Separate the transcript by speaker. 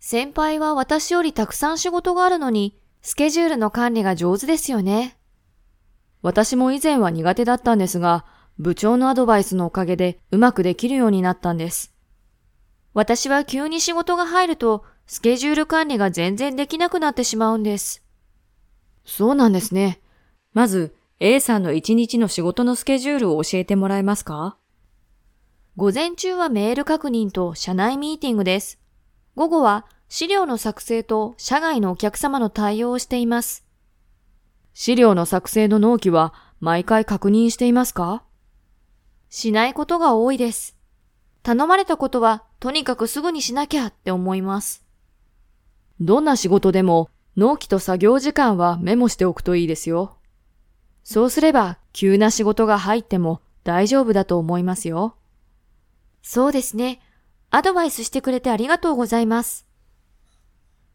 Speaker 1: 先輩は私よりたくさん仕事があるのに、スケジュールの管理が上手ですよね。
Speaker 2: 私も以前は苦手だったんですが、部長のアドバイスのおかげでうまくできるようになったんです。
Speaker 1: 私は急に仕事が入ると、スケジュール管理が全然できなくなってしまうんです。
Speaker 2: そうなんですね。まず、A さんの一日の仕事のスケジュールを教えてもらえますか？
Speaker 1: 午前中はメール確認と社内ミーティングです。午後は資料の作成と社外のお客様の対応をしています。
Speaker 2: 資料の作成の納期は毎回確認していますか？
Speaker 1: しないことが多いです。頼まれたことはとにかくすぐにしなきゃって思います。
Speaker 2: どんな仕事でも納期と作業時間はメモしておくといいですよ。そうすれば急な仕事が入っても大丈夫だと思いますよ。
Speaker 1: そうですね。アドバイスしてくれてありがとうございます。